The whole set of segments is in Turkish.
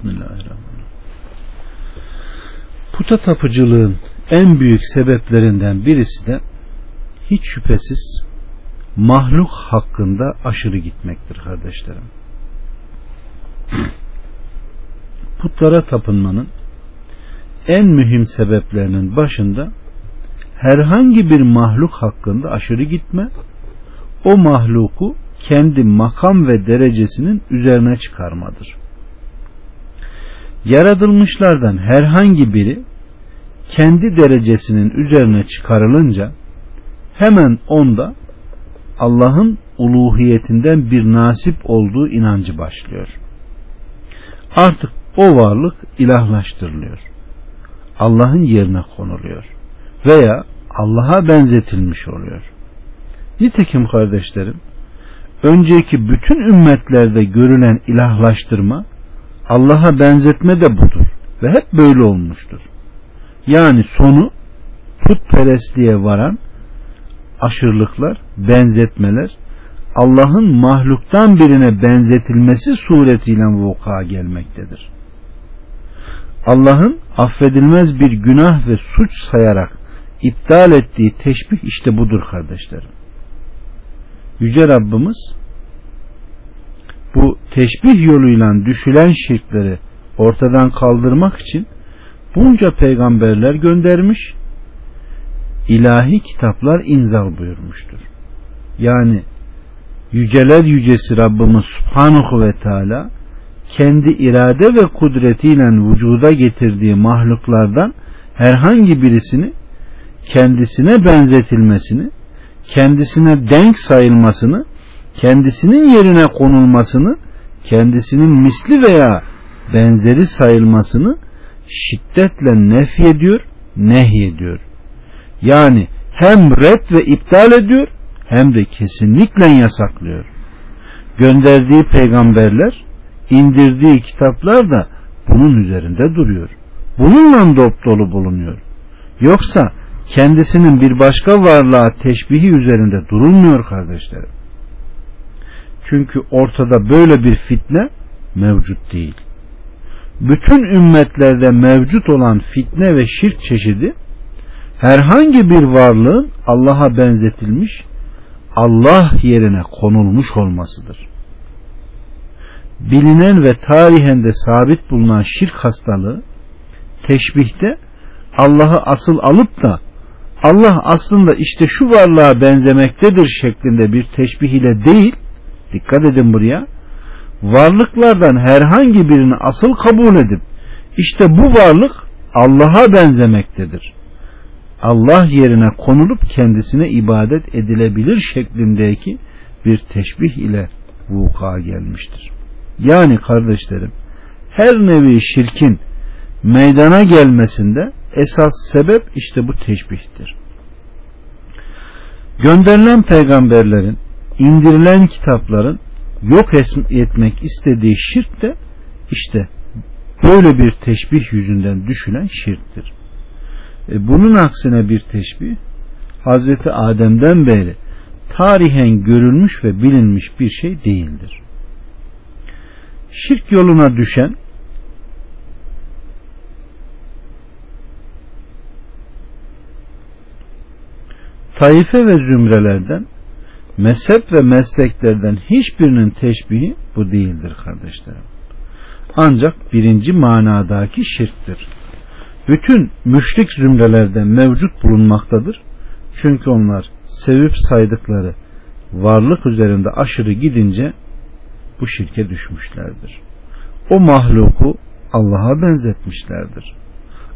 Bismillahirrahmanirrahim. Puta tapıcılığın en büyük sebeplerinden birisi de hiç şüphesiz mahluk hakkında aşırı gitmektir kardeşlerim. Putlara tapınmanın en mühim sebeplerinin başında herhangi bir mahluk hakkında aşırı gitme, o mahluku kendi makam ve derecesinin üzerine çıkarmadır. Yaratılmışlardan herhangi biri kendi derecesinin üzerine çıkarılınca hemen onda Allah'ın uluhiyetinden bir nasip olduğu inancı başlıyor. Artık o varlık ilahlaştırılıyor. Allah'ın yerine konuluyor veya Allah'a benzetilmiş oluyor. Nitekim kardeşlerim, önceki bütün ümmetlerde görülen ilahlaştırma, Allah'a benzetme de budur ve hep böyle olmuştur. Yani sonu putperestliğe varan aşırılıklar, benzetmeler, Allah'ın mahluktan birine benzetilmesi suretiyle vuku'a gelmektedir. Allah'ın affedilmez bir günah ve suç sayarak iptal ettiği teşbih işte budur kardeşlerim. Yüce Rabbimiz bu teşbih yoluyla düşülen şirkleri ortadan kaldırmak için bunca peygamberler göndermiş, ilahi kitaplar inzal buyurmuştur. Yani yüceler yücesi Rabbimiz Subhanahu ve Teala kendi irade ve kudretiyle vücuda getirdiği mahluklardan herhangi birisini kendisine benzetilmesini, kendisine denk sayılmasını, kendisinin yerine konulmasını, kendisinin misli veya benzeri sayılmasını şiddetle nef ediyor, ediyor. Yani hem red ve iptal ediyor hem de kesinlikle yasaklıyor. Gönderdiği peygamberler, indirdiği kitaplar da bunun üzerinde duruyor. Bununla dop dolu bulunuyor. Yoksa kendisinin bir başka varlığa teşbihi üzerinde durulmuyor kardeşlerim. Çünkü ortada böyle bir fitne mevcut değil. Bütün ümmetlerde mevcut olan fitne ve şirk çeşidi herhangi bir varlığın Allah'a benzetilmiş, Allah yerine konulmuş olmasıdır. Bilinen ve tarihen de sabit bulunan şirk hastalığı teşbihte Allah'ı asıl alıp da Allah aslında işte şu varlığa benzemektedir şeklinde bir teşbih ile değil, dikkat edin buraya, varlıklardan herhangi birini asıl kabul edip işte bu varlık Allah'a benzemektedir. Allah yerine konulup kendisine ibadet edilebilir şeklindeki bir teşbih ile vuku'a gelmiştir. Yani kardeşlerim her nevi şirkin meydana gelmesinde esas sebep işte bu teşbihtir. Gönderilen peygamberlerin, indirilen kitapların yok etmek istediği şirk de işte böyle bir teşbih yüzünden düşülen şirktir. E bunun aksine bir teşbih Hazreti Adem'den beri tarihen görülmüş ve bilinmiş bir şey değildir. Şirk yoluna düşen taife ve zümrelerden mezhep ve mesleklerden hiçbirinin teşbihi bu değildir kardeşlerim. Ancak birinci manadaki şirktir. Bütün müşrik zümrelerde mevcut bulunmaktadır. Çünkü onlar sevip saydıkları varlık üzerinde aşırı gidince bu şirke düşmüşlerdir. O mahluku Allah'a benzetmişlerdir.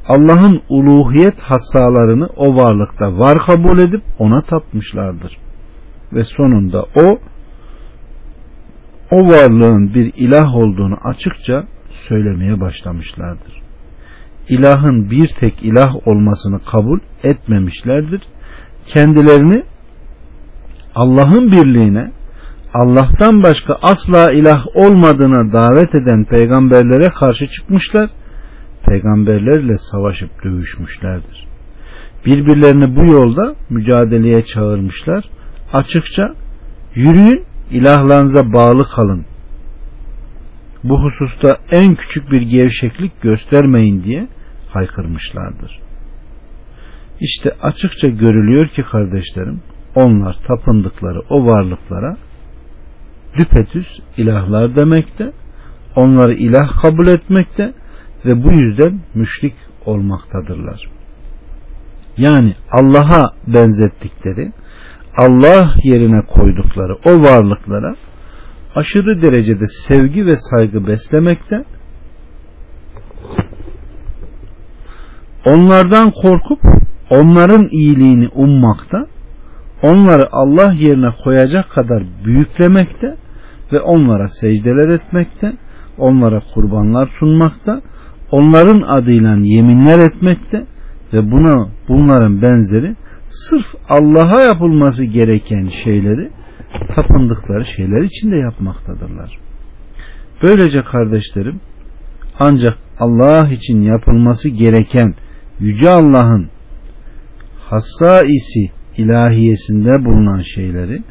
Allah'ın uluhiyet hassalarını o varlıkta var kabul edip ona tapmışlardır. Ve sonunda o o varlığın bir ilah olduğunu açıkça söylemeye başlamışlardır. İlahın bir tek ilah olmasını kabul etmemişlerdir. Kendilerini Allah'ın birliğine, Allah'tan başka asla ilah olmadığına davet eden peygamberlere karşı çıkmışlar peygamberlerle savaşıp dövüşmüşlerdir. Birbirlerini bu yolda mücadeleye çağırmışlar. Açıkça yürüyün ilahlarınıza bağlı kalın bu hususta en küçük bir gevşeklik göstermeyin diye haykırmışlardır. İşte açıkça görülüyor ki kardeşlerim onlar tapındıkları o varlıklara düpetüz ilahlar demekte, onları ilah kabul etmekte ve bu yüzden müşrik olmaktadırlar. Yani Allah'a benzettikleri, Allah yerine koydukları o varlıklara aşırı derecede sevgi ve saygı beslemekte, onlardan korkup onların iyiliğini ummakta, onları Allah yerine koyacak kadar büyüklemekte ve onlara secdeler etmekte, onlara kurbanlar sunmakta, onların adıyla yeminler etmekte ve buna bunların benzeri sırf Allah'a yapılması gereken şeyleri tapındıkları şeyler içinde yapmaktadırlar. Böylece kardeşlerim ancak Allah için yapılması gereken Yüce Allah'ın hassaisi ilahiyesinde bulunan şeyleri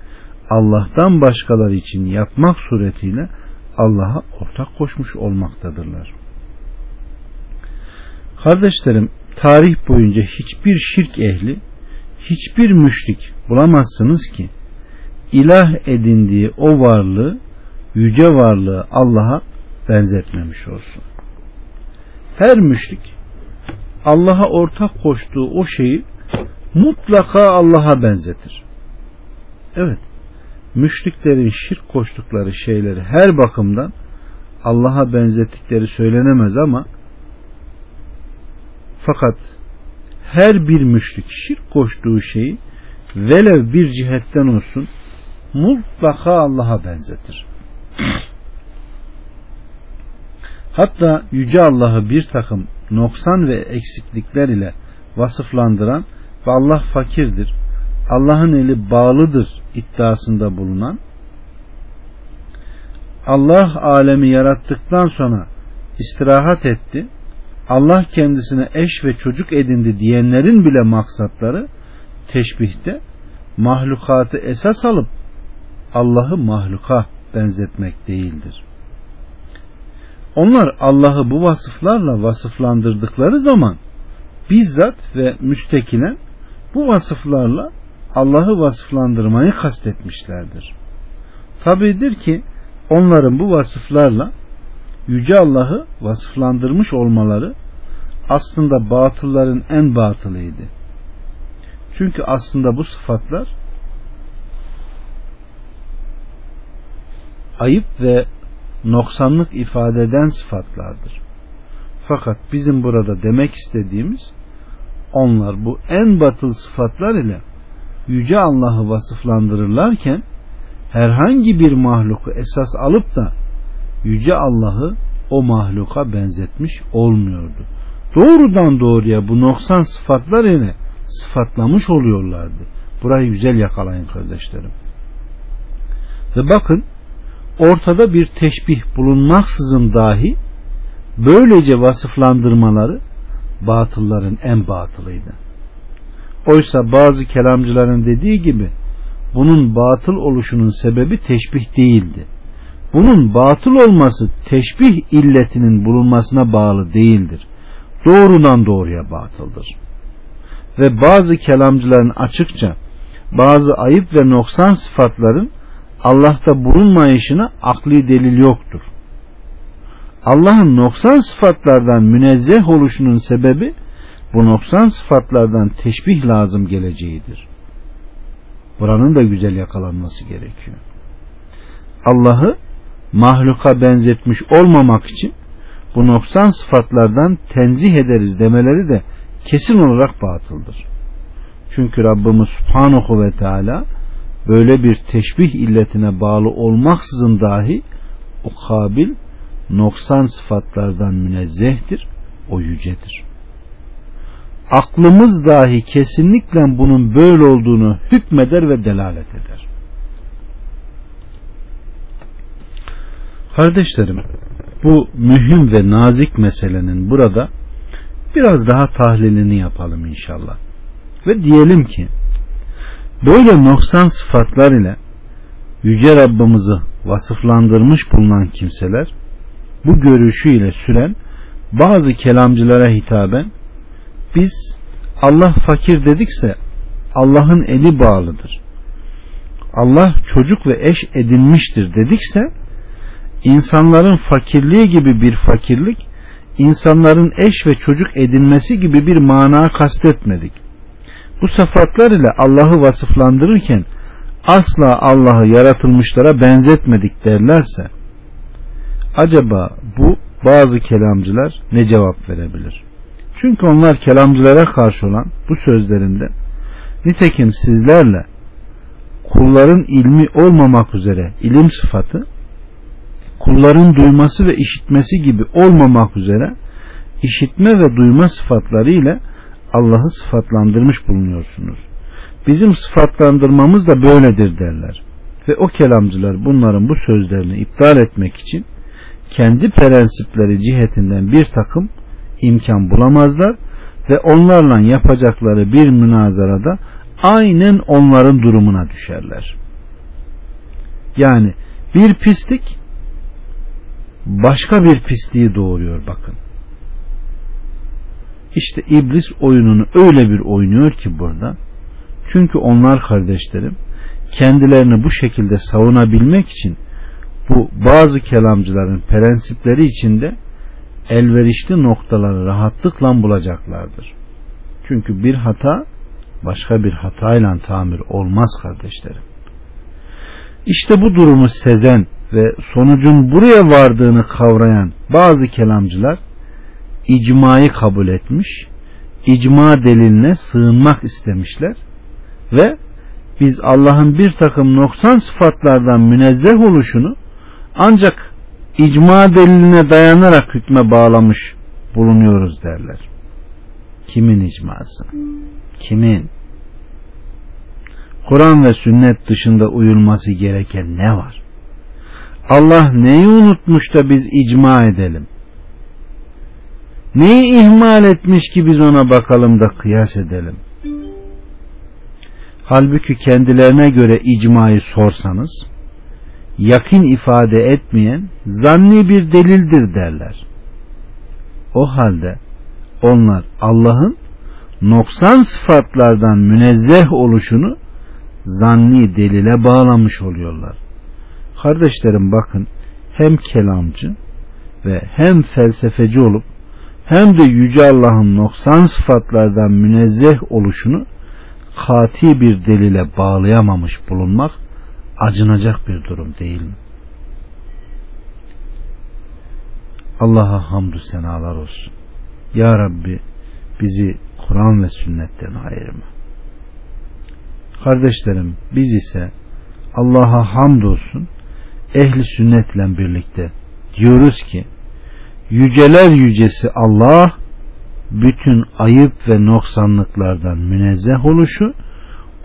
Allah'tan başkaları için yapmak suretiyle Allah'a ortak koşmuş olmaktadırlar. Kardeşlerim tarih boyunca hiçbir şirk ehli hiçbir müşrik bulamazsınız ki ilah edindiği o varlığı yüce varlığı Allah'a benzetmemiş olsun. Her müşrik Allah'a ortak koştuğu o şeyi mutlaka Allah'a benzetir. Evet, müşriklerin şirk koştukları şeyleri her bakımdan Allah'a benzettikleri söylenemez ama fakat her bir müşrik şirk koştuğu şeyi velev bir cihetten olsun mutlaka Allah'a benzetir. Hatta Yüce Allah'ı bir takım noksan ve eksiklikler ile vasıflandıran ve Allah fakirdir, Allah'ın eli bağlıdır iddiasında bulunan Allah alemi yarattıktan sonra istirahat etti. Allah kendisine eş ve çocuk edindi diyenlerin bile maksatları teşbihte mahlukatı esas alıp Allah'ı mahluka benzetmek değildir. Onlar Allah'ı bu vasıflarla vasıflandırdıkları zaman bizzat ve müstekilen bu vasıflarla Allah'ı vasıflandırmayı kastetmişlerdir. Tabidir ki onların bu vasıflarla Yüce Allah'ı vasıflandırmış olmaları aslında batılların en batılıydı. Çünkü aslında bu sıfatlar ayıp ve noksanlık ifade eden sıfatlardır. Fakat bizim burada demek istediğimiz onlar bu en batıl sıfatlar ile Yüce Allah'ı vasıflandırırlarken herhangi bir mahluku esas alıp da Yüce Allah'ı o mahluka benzetmiş olmuyordu. Doğrudan doğruya bu noksan sıfatlar ile sıfatlamış oluyorlardı. Burayı güzel yakalayın kardeşlerim. Ve bakın ortada bir teşbih bulunmaksızın dahi böylece vasıflandırmaları batılların en batılıydı. Oysa bazı kelamcıların dediği gibi bunun batıl oluşunun sebebi teşbih değildi. Bunun batıl olması teşbih illetinin bulunmasına bağlı değildir. Doğrudan doğruya batıldır. Ve bazı kelamcıların açıkça bazı ayıp ve noksan sıfatların Allah'ta bulunmayışına akli delil yoktur. Allah'ın noksan sıfatlardan münezzeh oluşunun sebebi bu noksan sıfatlardan teşbih lazım geleceğidir. Buranın da güzel yakalanması gerekiyor. Allah'ı mahluka benzetmiş olmamak için bu noksan sıfatlardan tenzih ederiz demeleri de kesin olarak batıldır. Çünkü Rabbimiz Subhanahu ve Teala böyle bir teşbih illetine bağlı olmaksızın dahi o kabil noksan sıfatlardan münezzehtir, o yücedir. Aklımız dahi kesinlikle bunun böyle olduğunu hükmeder ve delalet eder. Kardeşlerim, bu mühim ve nazik meselenin burada biraz daha tahlilini yapalım inşallah. Ve diyelim ki böyle noksan sıfatlar ile Yüce Rabbimizi vasıflandırmış bulunan kimseler bu görüşüyle süren bazı kelamcılara hitaben biz Allah fakir dedikse Allah'ın eli bağlıdır. Allah çocuk ve eş edinmiştir dedikse insanların fakirliği gibi bir fakirlik insanların eş ve çocuk edinmesi gibi bir mana kastetmedik. Bu sıfatlar ile Allah'ı vasıflandırırken asla Allah'ı yaratılmışlara benzetmedik derlerse acaba bu bazı kelamcılar ne cevap verebilir? Çünkü onlar kelamcılara karşı olan bu sözlerinde nitekim sizlerle kulların ilmi olmamak üzere ilim sıfatı kulların duyması ve işitmesi gibi olmamak üzere işitme ve duyma sıfatları ile Allah'ı sıfatlandırmış bulunuyorsunuz. Bizim sıfatlandırmamız da böyledir derler. Ve o kelamcılar bunların bu sözlerini iptal etmek için kendi prensipleri cihetinden bir takım imkan bulamazlar ve onlarla yapacakları bir münazarada aynen onların durumuna düşerler. Yani bir pislik başka bir pisliği doğuruyor bakın. İşte iblis oyununu öyle bir oynuyor ki burada. Çünkü onlar kardeşlerim kendilerini bu şekilde savunabilmek için bu bazı kelamcıların prensipleri içinde elverişli noktaları rahatlıkla bulacaklardır. Çünkü bir hata başka bir hatayla tamir olmaz kardeşlerim. İşte bu durumu sezen ve sonucun buraya vardığını kavrayan bazı kelamcılar icmayı kabul etmiş, icma deliline sığınmak istemişler ve biz Allah'ın bir takım noksan sıfatlardan münezzeh oluşunu ancak icma deliline dayanarak hükme bağlamış bulunuyoruz derler. Kimin icması? Kimin? Kur'an ve sünnet dışında uyulması gereken ne var? Allah neyi unutmuş da biz icma edelim? Neyi ihmal etmiş ki biz ona bakalım da kıyas edelim? Halbuki kendilerine göre icmayı sorsanız, yakin ifade etmeyen zanni bir delildir derler. O halde onlar Allah'ın noksan sıfatlardan münezzeh oluşunu zanni delile bağlamış oluyorlar. Kardeşlerim bakın hem kelamcı ve hem felsefeci olup hem de Yüce Allah'ın noksan sıfatlardan münezzeh oluşunu kati bir delile bağlayamamış bulunmak acınacak bir durum değil mi? Allah'a hamdü senalar olsun. Ya Rabbi bizi Kur'an ve sünnetten ayırma. Kardeşlerim biz ise Allah'a hamdolsun ehli sünnetle birlikte diyoruz ki yüceler yücesi Allah bütün ayıp ve noksanlıklardan münezzeh oluşu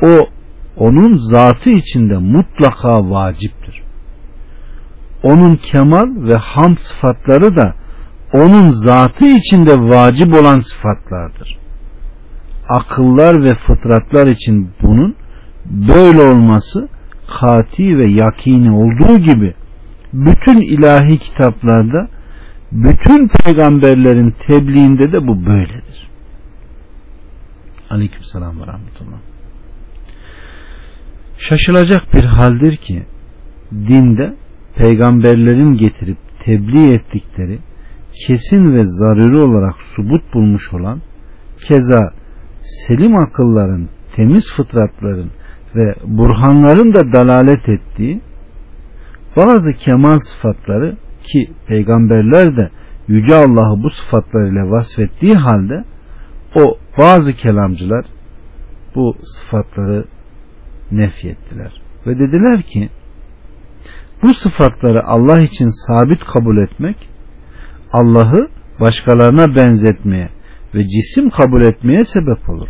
o onun zatı içinde mutlaka vaciptir. Onun kemal ve ham sıfatları da onun zatı içinde vacip olan sıfatlardır. Akıllar ve fıtratlar için bunun böyle olması kati ve yakini olduğu gibi bütün ilahi kitaplarda bütün peygamberlerin tebliğinde de bu böyledir. Aleyküm selam ve rahmetullah. Şaşılacak bir haldir ki dinde peygamberlerin getirip tebliğ ettikleri kesin ve zaruri olarak subut bulmuş olan keza selim akılların, temiz fıtratların ve burhanların da dalalet ettiği bazı kemal sıfatları ki peygamberler de Yüce Allah'ı bu sıfatlarıyla vasfettiği halde o bazı kelamcılar bu sıfatları nefyettiler. Ve dediler ki bu sıfatları Allah için sabit kabul etmek Allah'ı başkalarına benzetmeye ve cisim kabul etmeye sebep olur.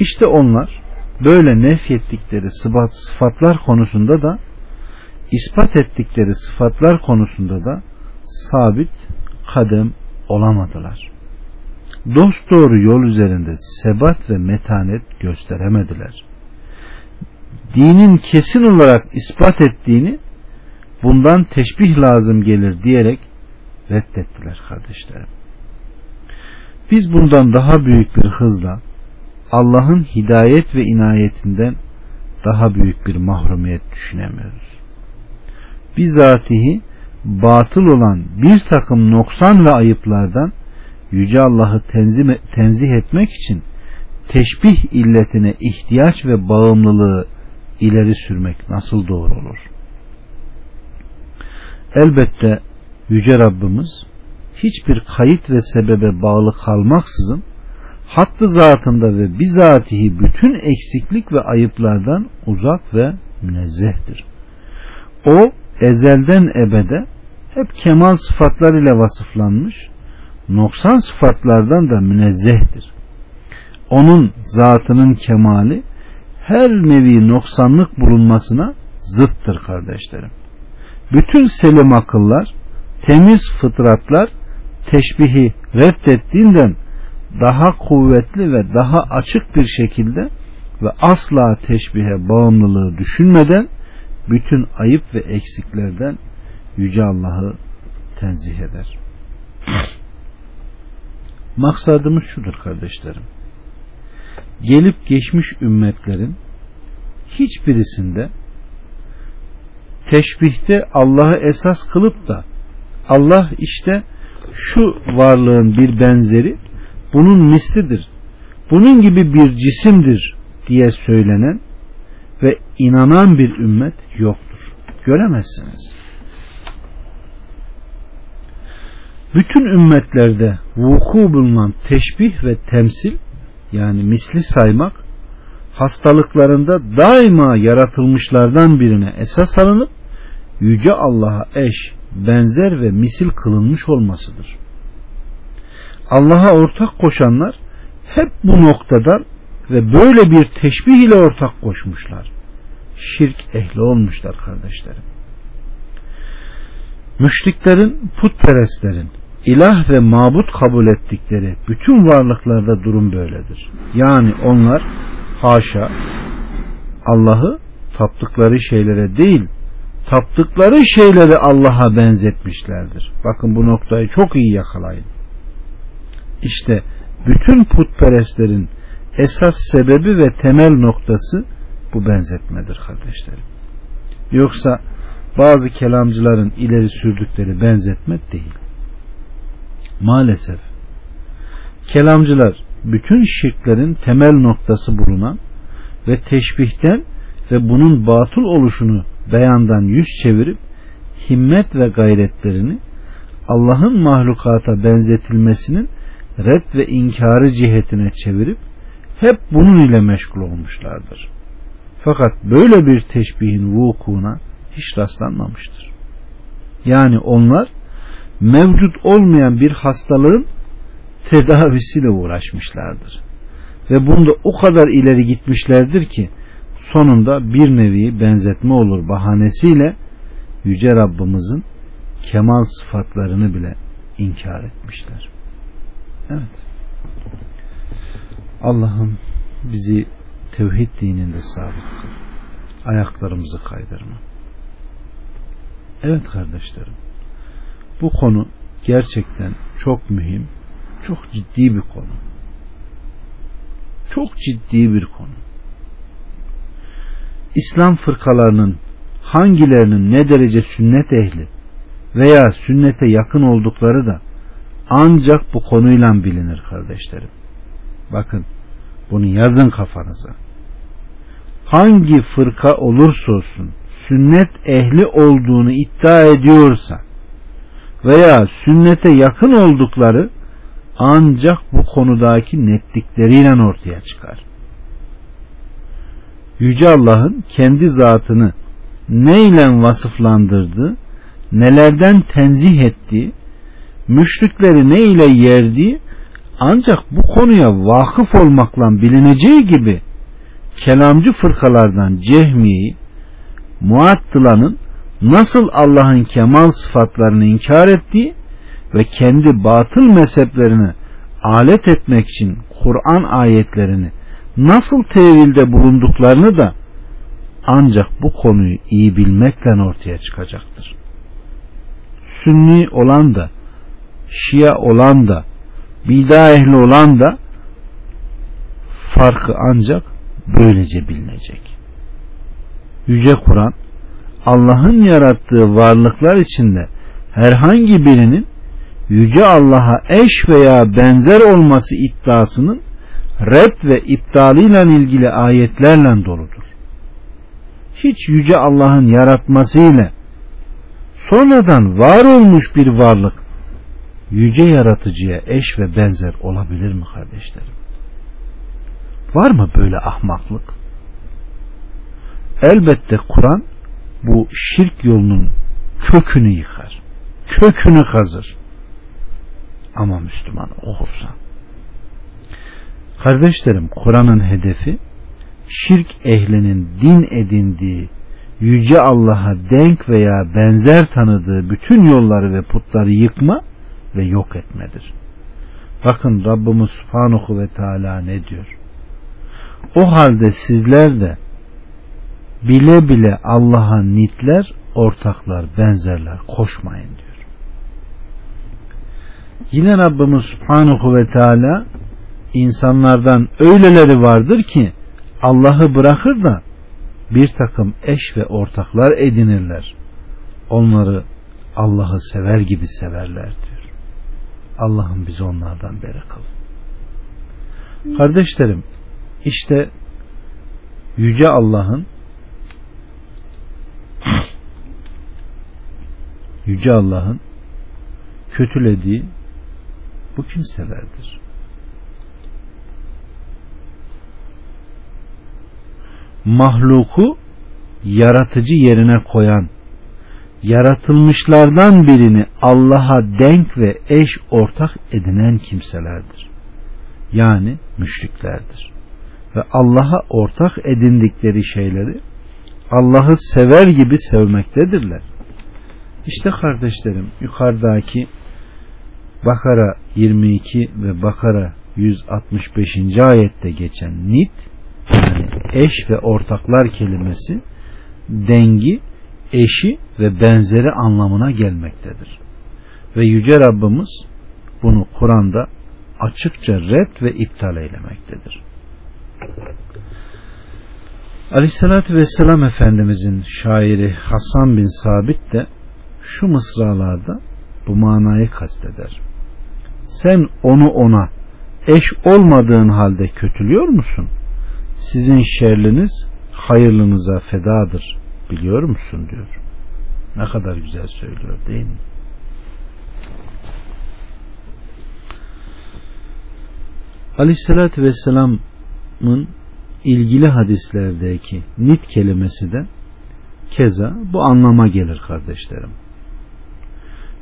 İşte onlar böyle nefyettikleri sıfat, sıfatlar konusunda da ispat ettikleri sıfatlar konusunda da sabit kadem olamadılar. Dost doğru yol üzerinde sebat ve metanet gösteremediler. Dinin kesin olarak ispat ettiğini bundan teşbih lazım gelir diyerek reddettiler kardeşlerim. Biz bundan daha büyük bir hızla Allah'ın hidayet ve inayetinden daha büyük bir mahrumiyet düşünemiyoruz. Bizatihi batıl olan bir takım noksan ve ayıplardan Yüce Allah'ı tenzih, etmek için teşbih illetine ihtiyaç ve bağımlılığı ileri sürmek nasıl doğru olur? Elbette Yüce Rabbimiz hiçbir kayıt ve sebebe bağlı kalmaksızın hattı zatında ve bizatihi bütün eksiklik ve ayıplardan uzak ve münezzehtir. O ezelden ebede hep kemal sıfatlar ile vasıflanmış, noksan sıfatlardan da münezzehtir. Onun zatının kemali her nevi noksanlık bulunmasına zıttır kardeşlerim. Bütün selim akıllar, temiz fıtratlar teşbihi reddettiğinden daha kuvvetli ve daha açık bir şekilde ve asla teşbihe bağımlılığı düşünmeden bütün ayıp ve eksiklerden Yüce Allah'ı tenzih eder. Maksadımız şudur kardeşlerim. Gelip geçmiş ümmetlerin hiçbirisinde teşbihte Allah'ı esas kılıp da Allah işte şu varlığın bir benzeri bunun mislidir. Bunun gibi bir cisimdir diye söylenen ve inanan bir ümmet yoktur. Göremezsiniz. Bütün ümmetlerde vuku bulunan teşbih ve temsil yani misli saymak hastalıklarında daima yaratılmışlardan birine esas alınıp Yüce Allah'a eş, benzer ve misil kılınmış olmasıdır. Allah'a ortak koşanlar hep bu noktada ve böyle bir teşbih ile ortak koşmuşlar. Şirk ehli olmuşlar kardeşlerim. Müşriklerin, putperestlerin ilah ve mabut kabul ettikleri bütün varlıklarda durum böyledir. Yani onlar haşa Allah'ı taptıkları şeylere değil taptıkları şeyleri Allah'a benzetmişlerdir. Bakın bu noktayı çok iyi yakalayın. İşte bütün putperestlerin esas sebebi ve temel noktası bu benzetmedir kardeşlerim. Yoksa bazı kelamcıların ileri sürdükleri benzetme değil. Maalesef kelamcılar bütün şirklerin temel noktası bulunan ve teşbihten ve bunun batıl oluşunu beyandan yüz çevirip himmet ve gayretlerini Allah'ın mahlukata benzetilmesinin red ve inkarı cihetine çevirip hep bunun ile meşgul olmuşlardır. Fakat böyle bir teşbihin vukuuna hiç rastlanmamıştır. Yani onlar mevcut olmayan bir hastalığın tedavisiyle uğraşmışlardır. Ve bunda o kadar ileri gitmişlerdir ki sonunda bir nevi benzetme olur bahanesiyle Yüce Rabbimizin kemal sıfatlarını bile inkar etmişler. Evet. Allah'ım bizi tevhid dininde sabit kıl. Ayaklarımızı kaydırma. Evet kardeşlerim. Bu konu gerçekten çok mühim, çok ciddi bir konu. Çok ciddi bir konu. İslam fırkalarının hangilerinin ne derece sünnet ehli veya sünnete yakın oldukları da ancak bu konuyla bilinir kardeşlerim. Bakın bunu yazın kafanıza. Hangi fırka olursa olsun sünnet ehli olduğunu iddia ediyorsa veya sünnete yakın oldukları ancak bu konudaki netlikleriyle ortaya çıkar. Yüce Allah'ın kendi zatını neyle vasıflandırdığı, nelerden tenzih ettiği, müşrikleri ne ile yerdiği ancak bu konuya vakıf olmakla bilineceği gibi kelamcı fırkalardan Cehmi'yi Muattıla'nın nasıl Allah'ın kemal sıfatlarını inkar ettiği ve kendi batıl mezheplerini alet etmek için Kur'an ayetlerini nasıl tevilde bulunduklarını da ancak bu konuyu iyi bilmekle ortaya çıkacaktır. Sünni olan da Şia olan da bida ehli olan da farkı ancak böylece bilinecek. Yüce Kur'an Allah'ın yarattığı varlıklar içinde herhangi birinin Yüce Allah'a eş veya benzer olması iddiasının red ve iptaliyle ilgili ayetlerle doludur. Hiç Yüce Allah'ın yaratmasıyla sonradan var olmuş bir varlık yüce yaratıcıya eş ve benzer olabilir mi kardeşlerim? Var mı böyle ahmaklık? Elbette Kur'an bu şirk yolunun kökünü yıkar. Kökünü kazır. Ama Müslüman olursa. Kardeşlerim Kur'an'ın hedefi şirk ehlinin din edindiği yüce Allah'a denk veya benzer tanıdığı bütün yolları ve putları yıkma ve yok etmedir. Bakın Rabbimiz Subhanahu ve Teala ne diyor? O halde sizler de bile bile Allah'a nitler, ortaklar, benzerler koşmayın diyor. Yine Rabbimiz Subhanahu ve Teala insanlardan öyleleri vardır ki Allah'ı bırakır da bir takım eş ve ortaklar edinirler. Onları Allah'ı sever gibi severler diyor. Allah'ım bizi onlardan beri kıl. Kardeşlerim işte Yüce Allah'ın Yüce Allah'ın kötülediği bu kimselerdir. Mahluku yaratıcı yerine koyan yaratılmışlardan birini Allah'a denk ve eş ortak edinen kimselerdir. Yani müşriklerdir. Ve Allah'a ortak edindikleri şeyleri Allah'ı sever gibi sevmektedirler. İşte kardeşlerim yukarıdaki Bakara 22 ve Bakara 165. ayette geçen nit yani eş ve ortaklar kelimesi dengi eşi ve benzeri anlamına gelmektedir. Ve Yüce Rabbimiz bunu Kur'an'da açıkça red ve iptal eylemektedir. Aleyhissalatü Vesselam Efendimizin şairi Hasan bin Sabit de şu mısralarda bu manayı kasteder. Sen onu ona eş olmadığın halde kötülüyor musun? Sizin şerliniz hayırlınıza fedadır biliyor musun diyor. Ne kadar güzel söylüyor değil mi? Aleyhissalatü Vesselam'ın ilgili hadislerdeki nit kelimesi de keza bu anlama gelir kardeşlerim.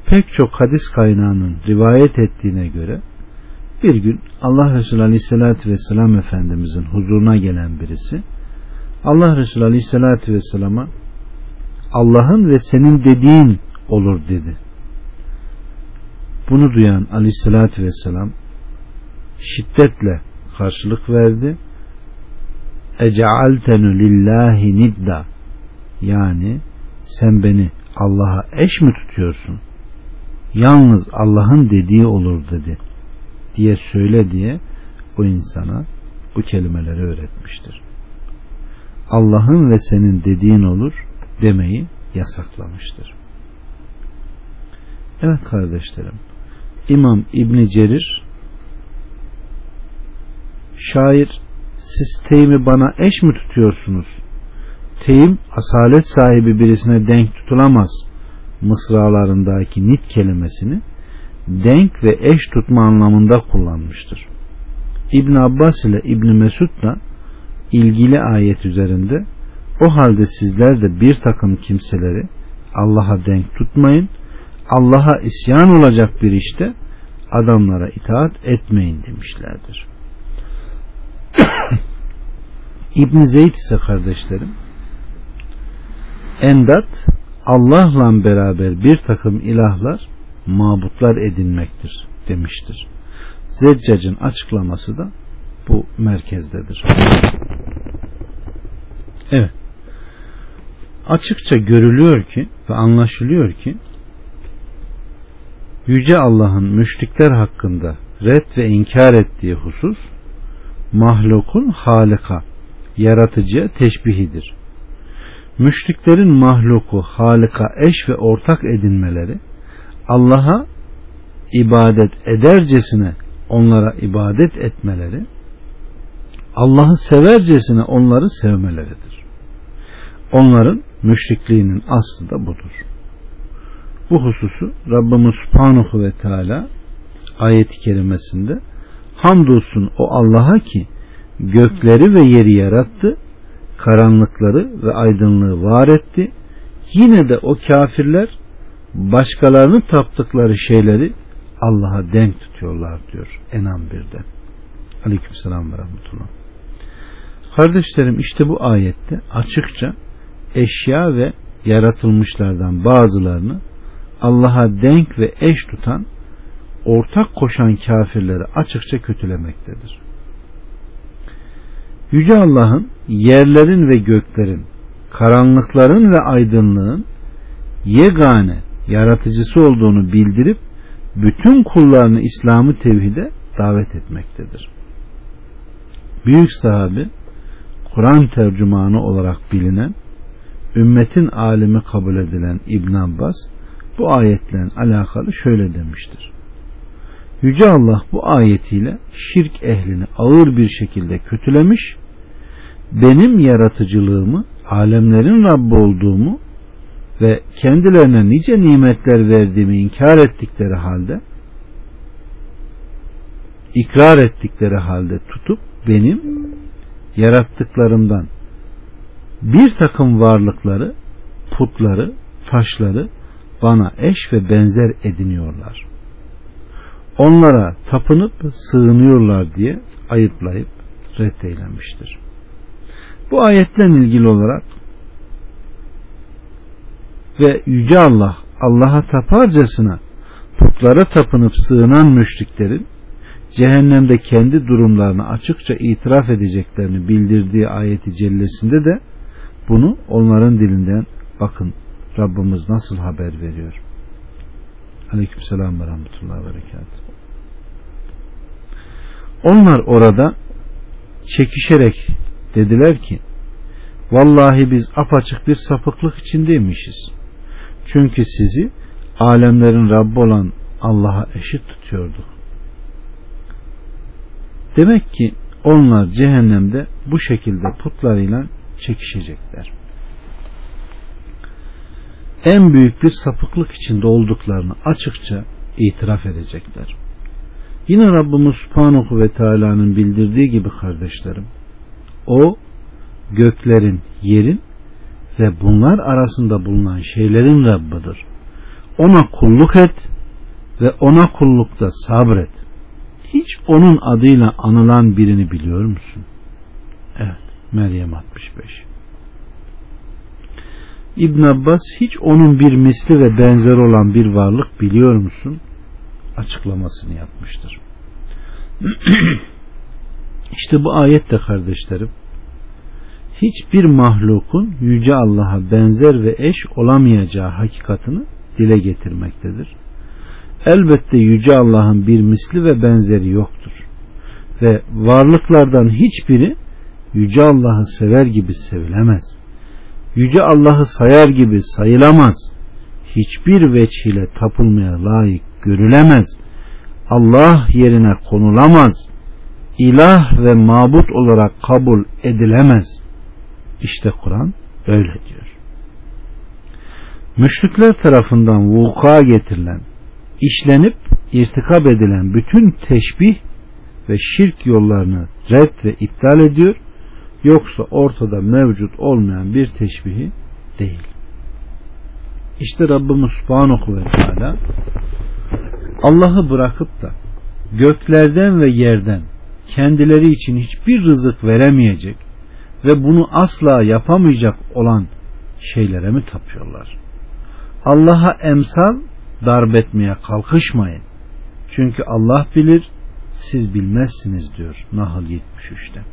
Pek çok hadis kaynağının rivayet ettiğine göre bir gün Allah Resulü Aleyhisselatü Vesselam Efendimizin huzuruna gelen birisi Allah Resulü Aleyhisselatü Vesselam'a Allah'ın ve senin dediğin olur dedi. Bunu duyan Aleyhisselatü Vesselam şiddetle karşılık verdi. Ecealtenu lillahi nidda yani sen beni Allah'a eş mi tutuyorsun? Yalnız Allah'ın dediği olur dedi diye söyle diye o insana bu kelimeleri öğretmiştir. Allah'ın ve senin dediğin olur demeyi yasaklamıştır. Evet kardeşlerim İmam İbni Cerir şair siz teyimi bana eş mi tutuyorsunuz? Teyim asalet sahibi birisine denk tutulamaz mısralarındaki nit kelimesini denk ve eş tutma anlamında kullanmıştır. İbn Abbas ile İbn Mesud da ilgili ayet üzerinde o halde sizler de bir takım kimseleri Allah'a denk tutmayın. Allah'a isyan olacak bir işte adamlara itaat etmeyin demişlerdir. İbn Zeyd ise kardeşlerim Endat Allah'la beraber bir takım ilahlar mabutlar edinmektir demiştir. Zeccac'ın açıklaması da bu merkezdedir. Evet. Açıkça görülüyor ki ve anlaşılıyor ki Yüce Allah'ın müşrikler hakkında red ve inkar ettiği husus mahlukun halika, yaratıcıya teşbihidir. Müşriklerin mahluku halika eş ve ortak edinmeleri Allah'a ibadet edercesine onlara ibadet etmeleri Allah'ı severcesine onları sevmeleridir. Onların müşrikliğinin aslı da budur. Bu hususu Rabbimiz Subhanahu ve Teala ayet-i kerimesinde hamdolsun o Allah'a ki gökleri ve yeri yarattı, karanlıkları ve aydınlığı var etti. Yine de o kafirler başkalarını taptıkları şeyleri Allah'a denk tutuyorlar diyor Enam 1'de. Aleykümselam ve rahmetullah. Kardeşlerim işte bu ayette açıkça eşya ve yaratılmışlardan bazılarını Allah'a denk ve eş tutan ortak koşan kafirleri açıkça kötülemektedir. Yüce Allah'ın yerlerin ve göklerin, karanlıkların ve aydınlığın yegane yaratıcısı olduğunu bildirip bütün kullarını İslam'ı tevhide davet etmektedir. Büyük sahabi Kur'an tercümanı olarak bilinen ümmetin alimi kabul edilen İbn Abbas bu ayetle alakalı şöyle demiştir. Yüce Allah bu ayetiyle şirk ehlini ağır bir şekilde kötülemiş, benim yaratıcılığımı, alemlerin Rabbi olduğumu ve kendilerine nice nimetler verdiğimi inkar ettikleri halde ikrar ettikleri halde tutup benim yarattıklarımdan bir takım varlıkları, putları, taşları bana eş ve benzer ediniyorlar. Onlara tapınıp sığınıyorlar diye ayıplayıp reddeylemiştir. Bu ayetle ilgili olarak ve Yüce Allah Allah'a taparcasına putlara tapınıp sığınan müşriklerin cehennemde kendi durumlarını açıkça itiraf edeceklerini bildirdiği ayeti cellesinde de bunu onların dilinden bakın Rabbimiz nasıl haber veriyor. Aleykümselam ve rahmetullahi ve berekatuhu. Onlar orada çekişerek dediler ki vallahi biz apaçık bir sapıklık içindeymişiz. Çünkü sizi alemlerin Rabbi olan Allah'a eşit tutuyorduk. Demek ki onlar cehennemde bu şekilde putlarıyla çekişecekler. En büyük bir sapıklık içinde olduklarını açıkça itiraf edecekler. Yine Rabbimiz Subhanahu ve Teala'nın bildirdiği gibi kardeşlerim, o göklerin, yerin ve bunlar arasında bulunan şeylerin Rabbidir. Ona kulluk et ve ona kullukta sabret. Hiç onun adıyla anılan birini biliyor musun? Evet, Meryem 65. İbn Abbas hiç onun bir misli ve benzer olan bir varlık biliyor musun? Açıklamasını yapmıştır. İşte bu ayette kardeşlerim hiçbir mahlukun yüce Allah'a benzer ve eş olamayacağı hakikatını dile getirmektedir. Elbette yüce Allah'ın bir misli ve benzeri yoktur. Ve varlıklardan hiçbiri yüce Allah'ı sever gibi sevilemez. Yüce Allah'ı sayar gibi sayılamaz. Hiçbir veçhiyle tapılmaya layık görülemez. Allah yerine konulamaz. İlah ve mabut olarak kabul edilemez. İşte Kur'an öyle diyor. Müşrikler tarafından vuku'a getirilen, işlenip irtikab edilen bütün teşbih ve şirk yollarını red ve iptal ediyor. Yoksa ortada mevcut olmayan bir teşbihi değil. İşte Rabbimiz Subhanahu ve Teala Allah'ı bırakıp da göklerden ve yerden kendileri için hiçbir rızık veremeyecek ve bunu asla yapamayacak olan şeylere mi tapıyorlar? Allah'a emsal darbetmeye kalkışmayın. Çünkü Allah bilir, siz bilmezsiniz diyor Nahl 73'te.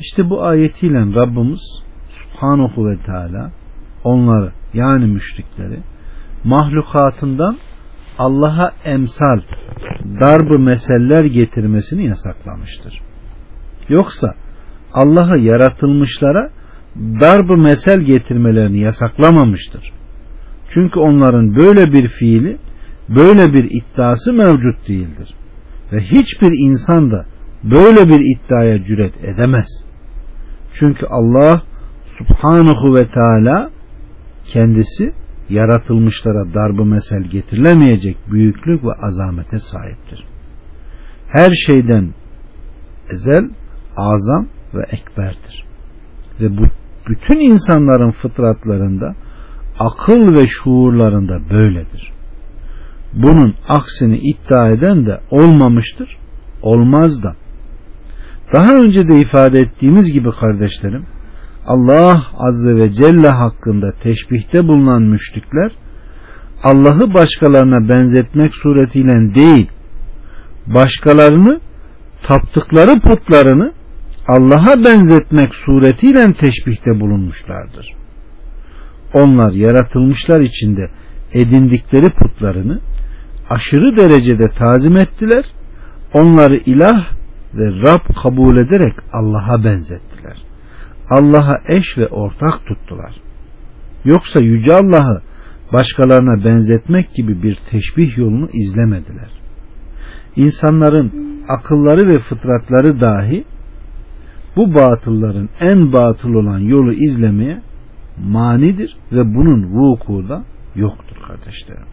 İşte bu ayetiyle Rabbimiz Subhanahu ve Teala onları yani müşrikleri mahlukatından Allah'a emsal, darbı meseller getirmesini yasaklamıştır. Yoksa Allah'ı yaratılmışlara darbı mesel getirmelerini yasaklamamıştır. Çünkü onların böyle bir fiili, böyle bir iddiası mevcut değildir. Ve hiçbir insan da böyle bir iddiaya cüret edemez. Çünkü Allah subhanahu ve teala kendisi yaratılmışlara darbı mesel getirilemeyecek büyüklük ve azamete sahiptir. Her şeyden ezel, azam ve ekberdir. Ve bu bütün insanların fıtratlarında akıl ve şuurlarında böyledir. Bunun aksini iddia eden de olmamıştır, olmaz da. Daha önce de ifade ettiğimiz gibi kardeşlerim, Allah Azze ve Celle hakkında teşbihte bulunan müşrikler, Allah'ı başkalarına benzetmek suretiyle değil, başkalarını taptıkları putlarını Allah'a benzetmek suretiyle teşbihte bulunmuşlardır. Onlar yaratılmışlar içinde edindikleri putlarını aşırı derecede tazim ettiler. Onları ilah ve Rab kabul ederek Allah'a benzettiler. Allah'a eş ve ortak tuttular. Yoksa Yüce Allah'ı başkalarına benzetmek gibi bir teşbih yolunu izlemediler. İnsanların akılları ve fıtratları dahi bu batılların en batıl olan yolu izlemeye manidir ve bunun vuku da yoktur kardeşlerim.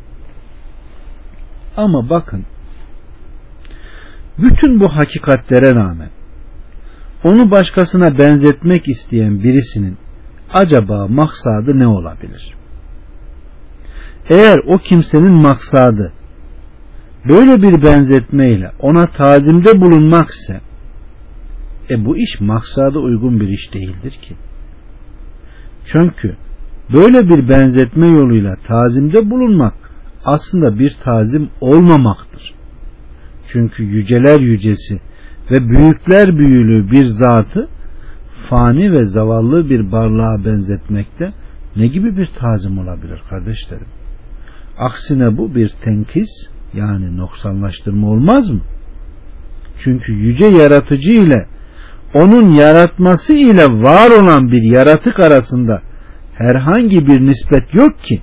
Ama bakın bütün bu hakikatlere rağmen onu başkasına benzetmek isteyen birisinin acaba maksadı ne olabilir? Eğer o kimsenin maksadı böyle bir benzetmeyle ona tazimde bulunmak ise e bu iş maksada uygun bir iş değildir ki. Çünkü böyle bir benzetme yoluyla tazimde bulunmak aslında bir tazim olmamaktır. Çünkü yüceler yücesi ve büyükler büyülü bir zatı fani ve zavallı bir barlığa benzetmekte ne gibi bir tazim olabilir kardeşlerim? Aksine bu bir tenkis yani noksanlaştırma olmaz mı? Çünkü yüce yaratıcı ile onun yaratması ile var olan bir yaratık arasında herhangi bir nispet yok ki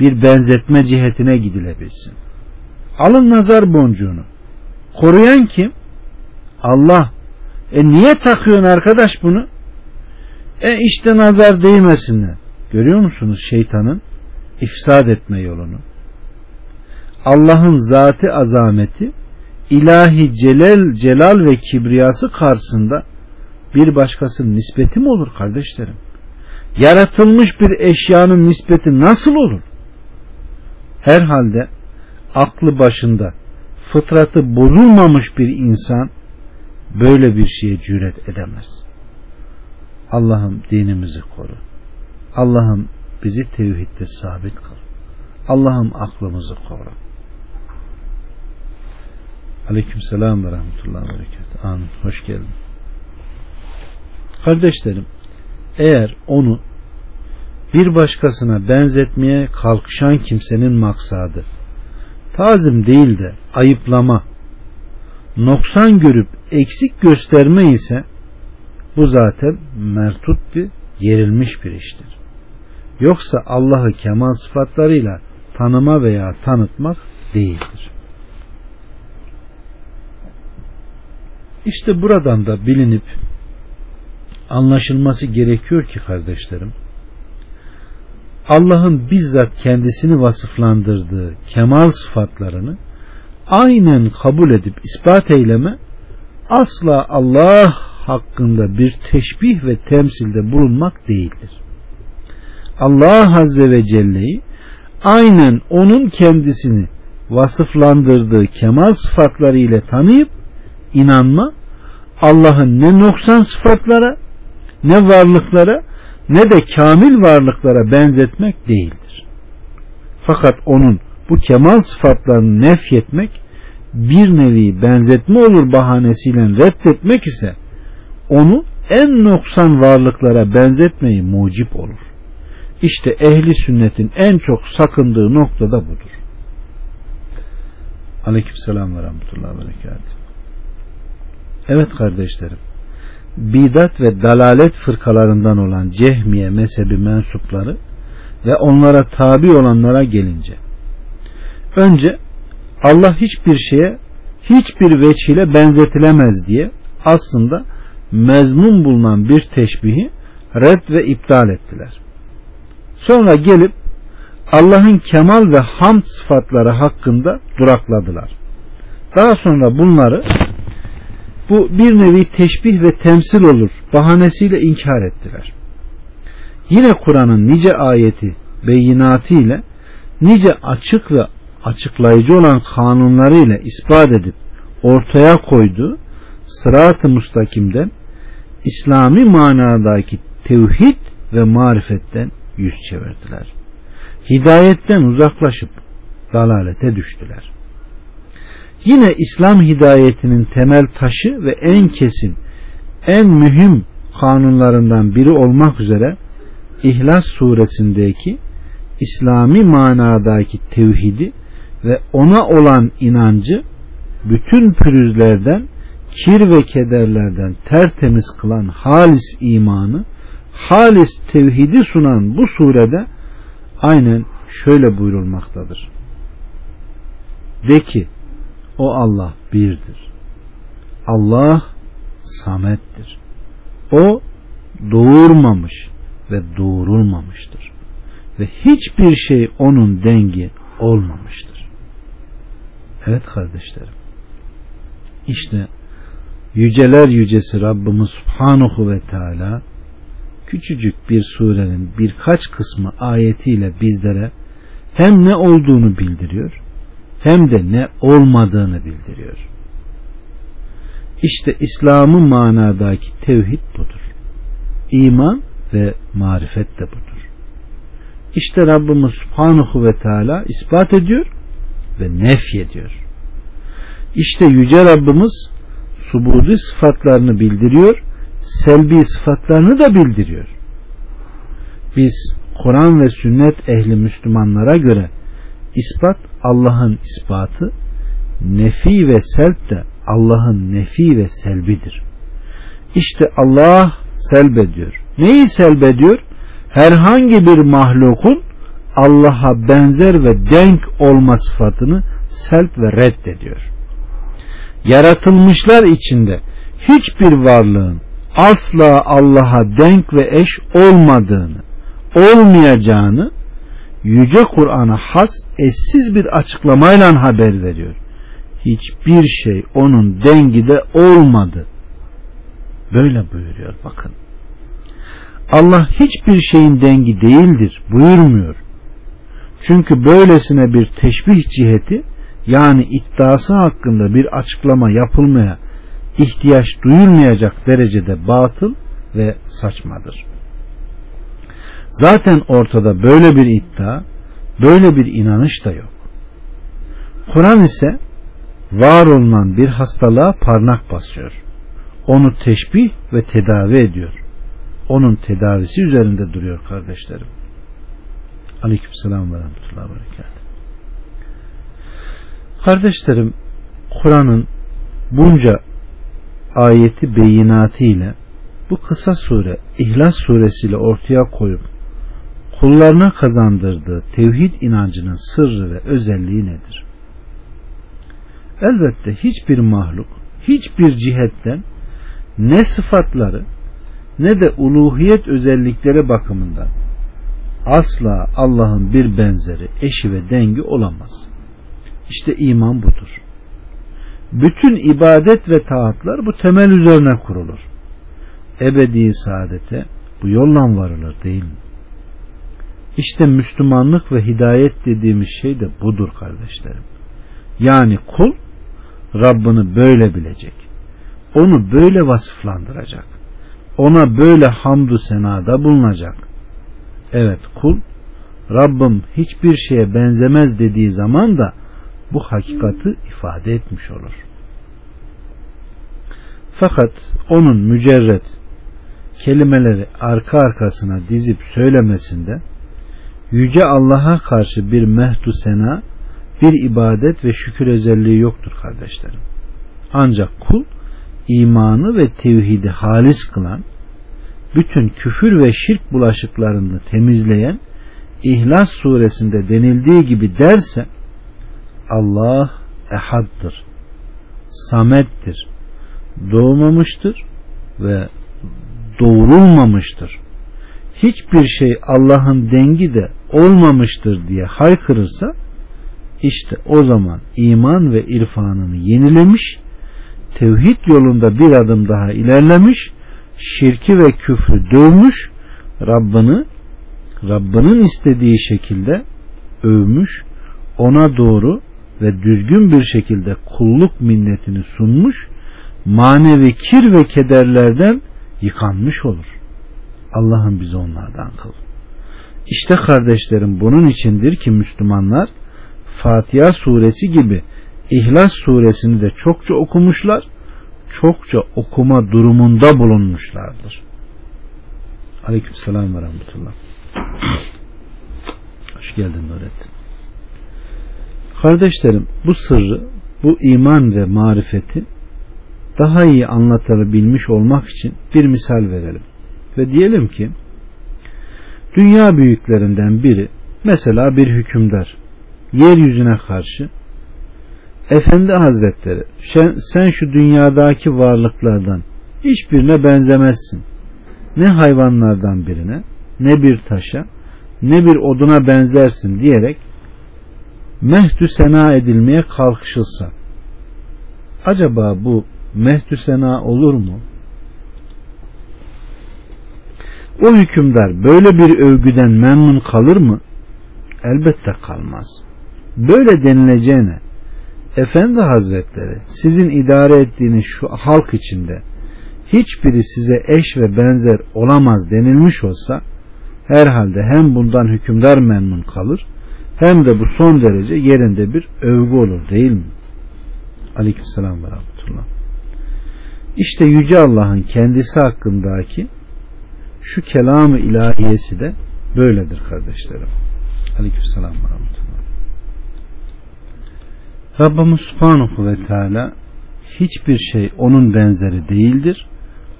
bir benzetme cihetine gidilebilsin. Alın nazar boncuğunu. Koruyan kim? Allah. E niye takıyorsun arkadaş bunu? E işte nazar değmesinler. Görüyor musunuz şeytanın ifsad etme yolunu? Allah'ın zatı azameti ilahi celal, celal ve kibriyası karşısında bir başkasının nispeti mi olur kardeşlerim? Yaratılmış bir eşyanın nispeti nasıl olur? Herhalde aklı başında fıtratı bozulmamış bir insan böyle bir şeye cüret edemez. Allah'ım dinimizi koru. Allah'ım bizi tevhidde sabit kıl. Allah'ım aklımızı koru. Aleyküm selam ve rahmetullahi ve berekat. Amin. Hoş geldin. Kardeşlerim, eğer onu bir başkasına benzetmeye kalkışan kimsenin maksadı tazim değil de ayıplama, noksan görüp eksik gösterme ise bu zaten mertut bir yerilmiş bir iştir. Yoksa Allah'ı kemal sıfatlarıyla tanıma veya tanıtmak değildir. İşte buradan da bilinip anlaşılması gerekiyor ki kardeşlerim Allah'ın bizzat kendisini vasıflandırdığı kemal sıfatlarını aynen kabul edip ispat eyleme asla Allah hakkında bir teşbih ve temsilde bulunmak değildir. Allah Azze ve Celle'yi aynen onun kendisini vasıflandırdığı kemal sıfatları ile tanıyıp inanma Allah'ın ne noksan sıfatlara ne varlıklara ne de kamil varlıklara benzetmek değildir. Fakat onun bu kemal sıfatlarını nefyetmek bir nevi benzetme olur bahanesiyle reddetmek ise onu en noksan varlıklara benzetmeyi mucip olur. İşte ehli sünnetin en çok sakındığı noktada budur. Aleykümselam ve rahmetullahi ve berekatuhu. Evet kardeşlerim. Bidat ve dalalet fırkalarından olan Cehmiye mezhebi mensupları ve onlara tabi olanlara gelince önce Allah hiçbir şeye hiçbir veçile benzetilemez diye aslında mezmun bulunan bir teşbihi red ve iptal ettiler. Sonra gelip Allah'ın kemal ve hamd sıfatları hakkında durakladılar. Daha sonra bunları bu bir nevi teşbih ve temsil olur bahanesiyle inkar ettiler. Yine Kur'an'ın nice ayeti beyinatı ile nice açık ve açıklayıcı olan kanunları ile ispat edip ortaya koyduğu sırat-ı mustakimden İslami manadaki tevhid ve marifetten yüz çevirdiler. Hidayetten uzaklaşıp dalalete düştüler. Yine İslam hidayetinin temel taşı ve en kesin, en mühim kanunlarından biri olmak üzere İhlas suresindeki İslami manadaki tevhidi ve ona olan inancı bütün pürüzlerden, kir ve kederlerden tertemiz kılan halis imanı, halis tevhidi sunan bu surede aynen şöyle buyurulmaktadır. De ki o Allah birdir. Allah samettir. O doğurmamış ve doğurulmamıştır. Ve hiçbir şey onun dengi olmamıştır. Evet kardeşlerim. İşte yüceler yücesi Rabbimiz Subhanahu ve Teala küçücük bir surenin birkaç kısmı ayetiyle bizlere hem ne olduğunu bildiriyor hem de ne olmadığını bildiriyor. İşte İslam'ın manadaki tevhid budur. İman ve marifet de budur. İşte Rabbimiz Subhanahu ve Teala ispat ediyor ve nefy ediyor. İşte Yüce Rabbimiz subudi sıfatlarını bildiriyor, selbi sıfatlarını da bildiriyor. Biz Kur'an ve sünnet ehli Müslümanlara göre ispat Allah'ın ispatı, nefi ve selb de Allah'ın nefi ve selbidir. İşte Allah selbediyor. Neyi selbediyor? Herhangi bir mahlukun Allah'a benzer ve denk olma sıfatını selb ve reddediyor. Yaratılmışlar içinde hiçbir varlığın asla Allah'a denk ve eş olmadığını, olmayacağını Yüce Kur'an'a has eşsiz bir açıklamayla haber veriyor. Hiçbir şey onun dengi de olmadı. Böyle buyuruyor bakın. Allah hiçbir şeyin dengi değildir buyurmuyor. Çünkü böylesine bir teşbih ciheti yani iddiası hakkında bir açıklama yapılmaya ihtiyaç duyulmayacak derecede batıl ve saçmadır. Zaten ortada böyle bir iddia, böyle bir inanış da yok. Kur'an ise var olunan bir hastalığa parnak basıyor. Onu teşbih ve tedavi ediyor. Onun tedavisi üzerinde duruyor kardeşlerim. Aleykümselam ve rahmetullahi ve. Kardeşlerim, Kur'an'ın bunca ayeti beyinatı ile bu kısa sure İhlas suresiyle ortaya koyup kullarına kazandırdığı tevhid inancının sırrı ve özelliği nedir? Elbette hiçbir mahluk hiçbir cihetten ne sıfatları ne de uluhiyet özellikleri bakımından asla Allah'ın bir benzeri, eşi ve dengi olamaz. İşte iman budur. Bütün ibadet ve taatlar bu temel üzerine kurulur. Ebedi saadete bu yolla varılır değil mi? İşte Müslümanlık ve hidayet dediğimiz şey de budur kardeşlerim. Yani kul Rabbini böyle bilecek. Onu böyle vasıflandıracak. Ona böyle hamdü senada bulunacak. Evet kul Rabbim hiçbir şeye benzemez dediği zaman da bu hakikati ifade etmiş olur. Fakat onun mücerret kelimeleri arka arkasına dizip söylemesinde Yüce Allah'a karşı bir mehdu sena bir ibadet ve şükür özelliği yoktur kardeşlerim. Ancak kul imanı ve tevhidi halis kılan, bütün küfür ve şirk bulaşıklarını temizleyen İhlas suresinde denildiği gibi derse Allah ehaddır, samettir, doğmamıştır ve doğrulmamıştır. Hiçbir şey Allah'ın dengi de olmamıştır diye haykırırsa işte o zaman iman ve irfanını yenilemiş, tevhid yolunda bir adım daha ilerlemiş, şirki ve küfrü dövmüş, Rabbini Rabbinin istediği şekilde övmüş, ona doğru ve düzgün bir şekilde kulluk minnetini sunmuş, manevi kir ve kederlerden yıkanmış olur. Allah'ın bizi onlardan kıl. İşte kardeşlerim bunun içindir ki Müslümanlar Fatiha suresi gibi İhlas suresini de çokça okumuşlar, çokça okuma durumunda bulunmuşlardır. Aleykümselam ve rahmetullah. Hoş geldin Nurettin. Kardeşlerim bu sırrı, bu iman ve marifeti daha iyi anlatabilmiş olmak için bir misal verelim. Ve diyelim ki dünya büyüklerinden biri mesela bir hükümdar yeryüzüne karşı Efendi Hazretleri sen, sen şu dünyadaki varlıklardan hiçbirine benzemezsin. Ne hayvanlardan birine ne bir taşa ne bir oduna benzersin diyerek mehdü sena edilmeye kalkışılsa acaba bu mehdü sena olur mu? O hükümdar böyle bir övgüden memnun kalır mı? Elbette kalmaz. Böyle denileceğine Efendi Hazretleri sizin idare ettiğiniz şu halk içinde hiçbiri size eş ve benzer olamaz denilmiş olsa herhalde hem bundan hükümdar memnun kalır hem de bu son derece yerinde bir övgü olur değil mi? Aleykümselam ve rahmetullah. İşte Yüce Allah'ın kendisi hakkındaki şu kelamı ilahiyesi de böyledir kardeşlerim. Aleykümselam ve rahmetullah. Rabbimiz Subhanahu ve Teala hiçbir şey onun benzeri değildir.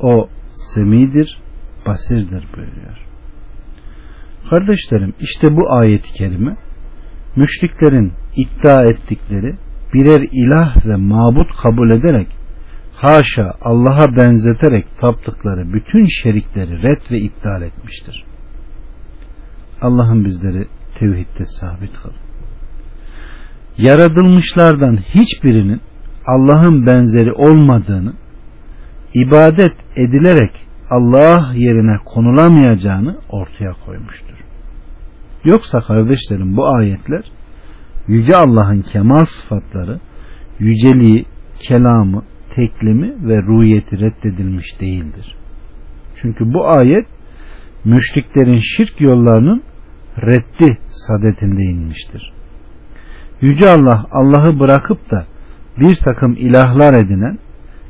O semidir, basirdir buyuruyor. Kardeşlerim işte bu ayet-i kerime müşriklerin iddia ettikleri birer ilah ve mabut kabul ederek haşa Allah'a benzeterek taptıkları bütün şerikleri red ve iptal etmiştir. Allah'ın bizleri tevhidde sabit kıl. Yaratılmışlardan hiçbirinin Allah'ın benzeri olmadığını, ibadet edilerek Allah yerine konulamayacağını ortaya koymuştur. Yoksa kardeşlerim bu ayetler Yüce Allah'ın kemal sıfatları, yüceliği, kelamı, teklimi ve ruhiyeti reddedilmiş değildir. Çünkü bu ayet müşriklerin şirk yollarının reddi sadetinde inmiştir. Yüce Allah Allah'ı bırakıp da bir takım ilahlar edinen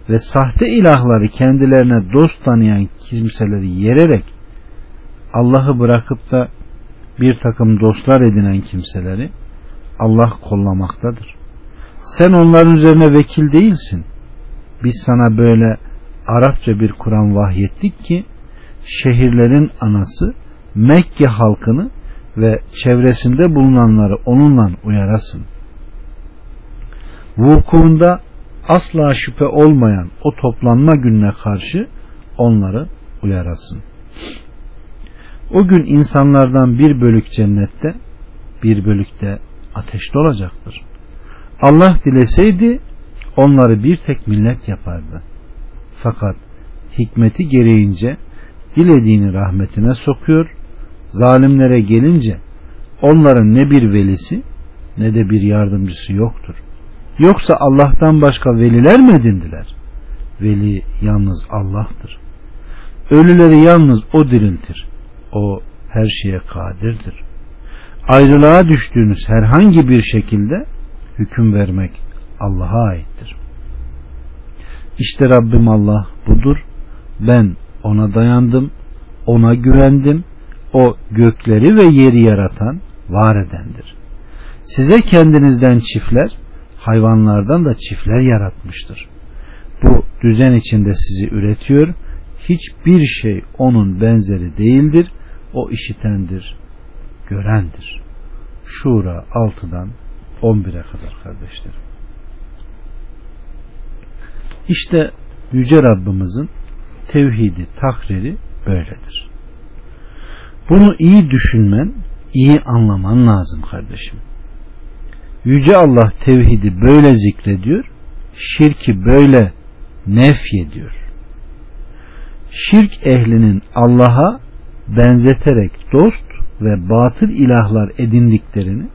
ve sahte ilahları kendilerine dost tanıyan kimseleri yererek Allah'ı bırakıp da bir takım dostlar edinen kimseleri Allah kollamaktadır. Sen onların üzerine vekil değilsin. Biz sana böyle Arapça bir Kur'an vahyettik ki şehirlerin anası Mekke halkını ve çevresinde bulunanları onunla uyarasın. Vukuunda asla şüphe olmayan o toplanma gününe karşı onları uyarasın. O gün insanlardan bir bölük cennette, bir bölük de ateşte olacaktır. Allah dileseydi onları bir tek millet yapardı. Fakat hikmeti gereğince dilediğini rahmetine sokuyor, zalimlere gelince onların ne bir velisi ne de bir yardımcısı yoktur. Yoksa Allah'tan başka veliler mi edindiler? Veli yalnız Allah'tır. Ölüleri yalnız O diriltir. O her şeye kadirdir. Ayrılığa düştüğünüz herhangi bir şekilde hüküm vermek Allah'a aittir. İşte Rabbim Allah budur. Ben ona dayandım, ona güvendim. O gökleri ve yeri yaratan, var edendir. Size kendinizden çiftler, hayvanlardan da çiftler yaratmıştır. Bu düzen içinde sizi üretiyor. Hiçbir şey onun benzeri değildir. O işitendir, görendir. Şura 6'dan 11'e kadar kardeşlerim. İşte Yüce Rabbimizin tevhidi, takriri böyledir. Bunu iyi düşünmen, iyi anlaman lazım kardeşim. Yüce Allah tevhidi böyle zikrediyor, şirki böyle nefyediyor. Şirk ehlinin Allah'a benzeterek dost ve batıl ilahlar edindiklerini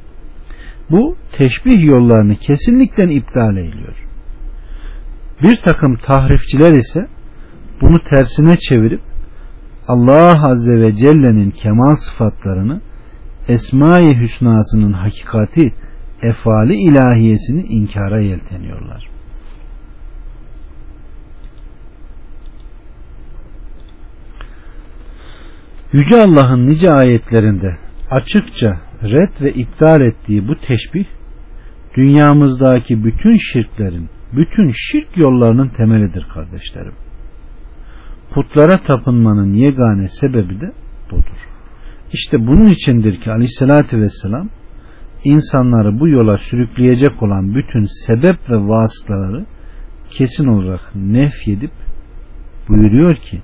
bu teşbih yollarını kesinlikle iptal ediyor. Bir takım tahrifçiler ise bunu tersine çevirip Allah Azze ve Celle'nin kemal sıfatlarını Esma-i Hüsna'sının hakikati efali ilahiyesini inkara yelteniyorlar. Yüce Allah'ın nice ayetlerinde açıkça red ve iptal ettiği bu teşbih dünyamızdaki bütün şirklerin, bütün şirk yollarının temelidir kardeşlerim. Putlara tapınmanın yegane sebebi de budur. İşte bunun içindir ki aleyhissalatü vesselam insanları bu yola sürükleyecek olan bütün sebep ve vasıtaları kesin olarak nefyedip buyuruyor ki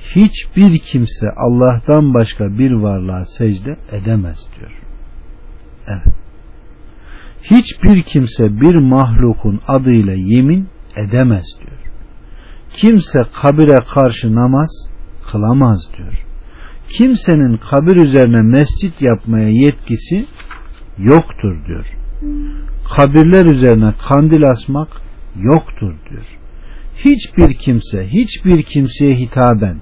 hiçbir kimse Allah'tan başka bir varlığa secde edemez diyor. Evet. Hiçbir kimse bir mahlukun adıyla yemin edemez diyor. Kimse kabire karşı namaz kılamaz diyor. Kimsenin kabir üzerine mescit yapmaya yetkisi yoktur diyor. Kabirler üzerine kandil asmak yoktur diyor. Hiçbir kimse hiçbir kimseye hitaben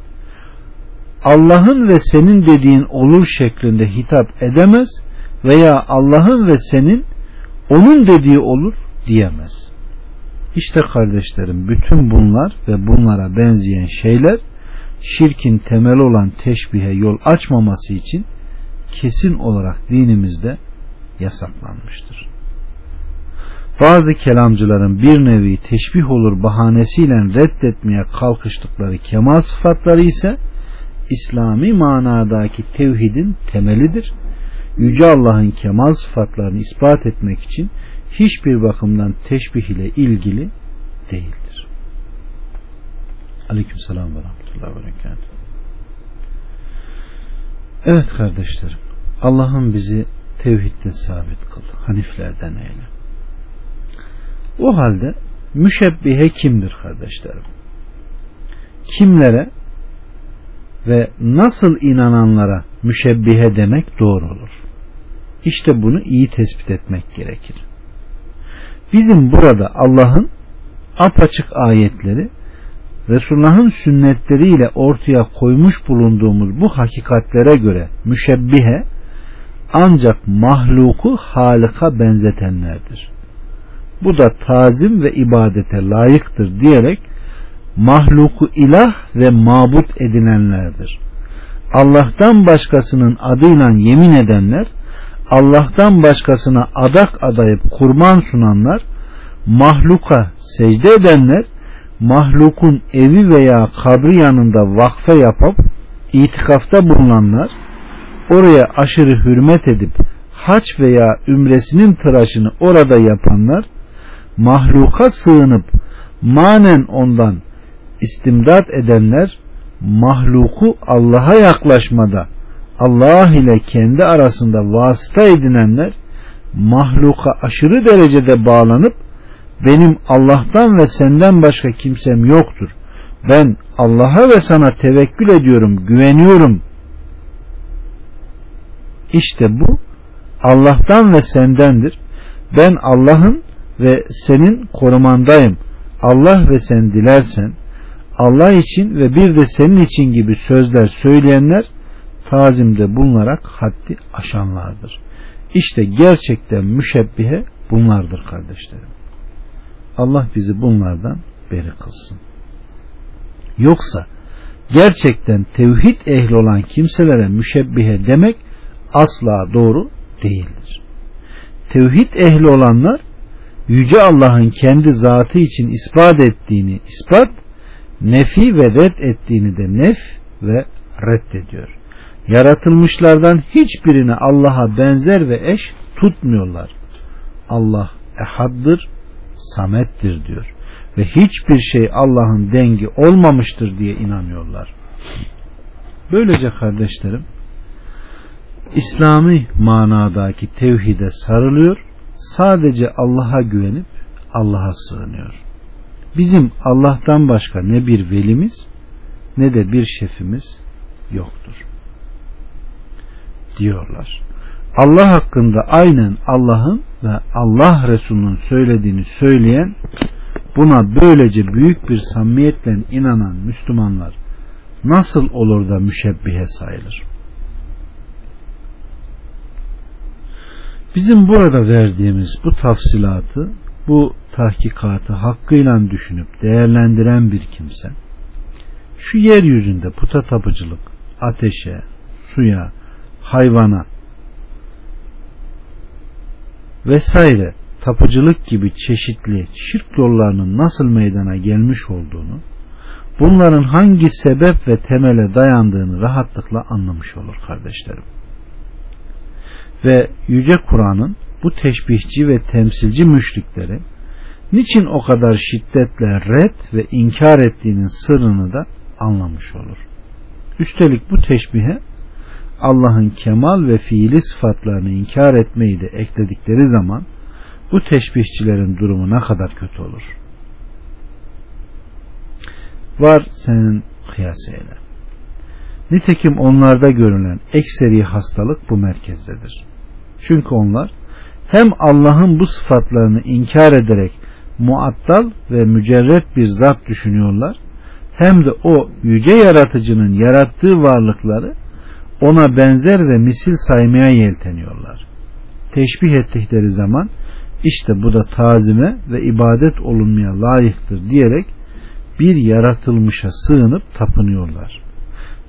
Allah'ın ve senin dediğin olur şeklinde hitap edemez veya Allah'ın ve senin onun dediği olur diyemez. İşte kardeşlerim bütün bunlar ve bunlara benzeyen şeyler şirkin temeli olan teşbihe yol açmaması için kesin olarak dinimizde yasaklanmıştır. Bazı kelamcıların bir nevi teşbih olur bahanesiyle reddetmeye kalkıştıkları kemal sıfatları ise İslami manadaki tevhidin temelidir. Yüce Allah'ın kemal sıfatlarını ispat etmek için hiçbir bakımdan teşbih ile ilgili değildir. Aleyküm selam ve rahmetullahi ve. Evet kardeşlerim. Allah'ın bizi tevhidde sabit kıl. Haniflerden eyle. O halde müşebbihe kimdir kardeşlerim? Kimlere ve nasıl inananlara müşebbihe demek doğru olur. İşte bunu iyi tespit etmek gerekir. Bizim burada Allah'ın apaçık ayetleri Resulullah'ın sünnetleriyle ortaya koymuş bulunduğumuz bu hakikatlere göre müşebbihe ancak mahluku halika benzetenlerdir. Bu da tazim ve ibadete layıktır diyerek mahluku ilah ve mabut edinenlerdir. Allah'tan başkasının adıyla yemin edenler, Allah'tan başkasına adak adayıp kurban sunanlar, mahluka secde edenler, mahlukun evi veya kabri yanında vakfe yapıp itikafta bulunanlar, oraya aşırı hürmet edip haç veya ümresinin tıraşını orada yapanlar, mahluka sığınıp manen ondan istimdat edenler mahluku Allah'a yaklaşmada Allah ile kendi arasında vasıta edinenler mahluka aşırı derecede bağlanıp benim Allah'tan ve senden başka kimsem yoktur. Ben Allah'a ve sana tevekkül ediyorum, güveniyorum. İşte bu Allah'tan ve sendendir. Ben Allah'ın ve senin korumandayım. Allah ve sen dilersen Allah için ve bir de senin için gibi sözler söyleyenler tazimde bulunarak haddi aşanlardır. İşte gerçekten müşebbihe bunlardır kardeşlerim. Allah bizi bunlardan beri kılsın. Yoksa gerçekten tevhid ehli olan kimselere müşebbihe demek asla doğru değildir. tevhid ehli olanlar Yüce Allah'ın kendi zatı için ispat ettiğini ispat, nefi ve red ettiğini de nef ve reddediyor. Yaratılmışlardan hiçbirini Allah'a benzer ve eş tutmuyorlar. Allah ehaddır, samettir diyor. Ve hiçbir şey Allah'ın dengi olmamıştır diye inanıyorlar. Böylece kardeşlerim, İslami manadaki tevhide sarılıyor, sadece Allah'a güvenip Allah'a sığınıyor. Bizim Allah'tan başka ne bir velimiz ne de bir şefimiz yoktur. Diyorlar. Allah hakkında aynen Allah'ın ve Allah Resulü'nün söylediğini söyleyen buna böylece büyük bir samimiyetle inanan Müslümanlar nasıl olur da müşebbihe sayılır? Bizim burada verdiğimiz bu tafsilatı, bu tahkikatı hakkıyla düşünüp değerlendiren bir kimse, şu yeryüzünde puta tapıcılık, ateşe, suya, hayvana vesaire tapıcılık gibi çeşitli şirk yollarının nasıl meydana gelmiş olduğunu, bunların hangi sebep ve temele dayandığını rahatlıkla anlamış olur kardeşlerim. Ve Yüce Kur'an'ın bu teşbihçi ve temsilci müşrikleri niçin o kadar şiddetle red ve inkar ettiğinin sırrını da anlamış olur. Üstelik bu teşbihe Allah'ın kemal ve fiili sıfatlarını inkar etmeyi de ekledikleri zaman bu teşbihçilerin durumu ne kadar kötü olur. Var senin kıyas eyle. Nitekim onlarda görülen ekseri hastalık bu merkezdedir. Çünkü onlar hem Allah'ın bu sıfatlarını inkar ederek muattal ve mücerret bir zat düşünüyorlar hem de o yüce yaratıcının yarattığı varlıkları ona benzer ve misil saymaya yelteniyorlar. Teşbih ettikleri zaman işte bu da tazime ve ibadet olunmaya layıktır diyerek bir yaratılmışa sığınıp tapınıyorlar.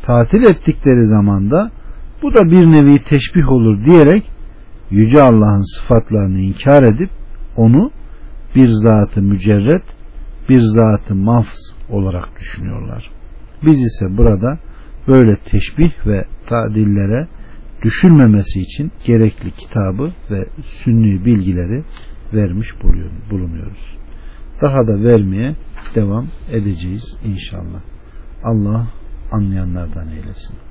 Tatil ettikleri zamanda bu da bir nevi teşbih olur diyerek Yüce Allah'ın sıfatlarını inkar edip onu bir zatı mücerret, bir zatı mafz olarak düşünüyorlar. Biz ise burada böyle teşbih ve tadillere düşünmemesi için gerekli kitabı ve sünni bilgileri vermiş bulunuyoruz. Daha da vermeye devam edeceğiz inşallah. Allah anlayanlardan eylesin.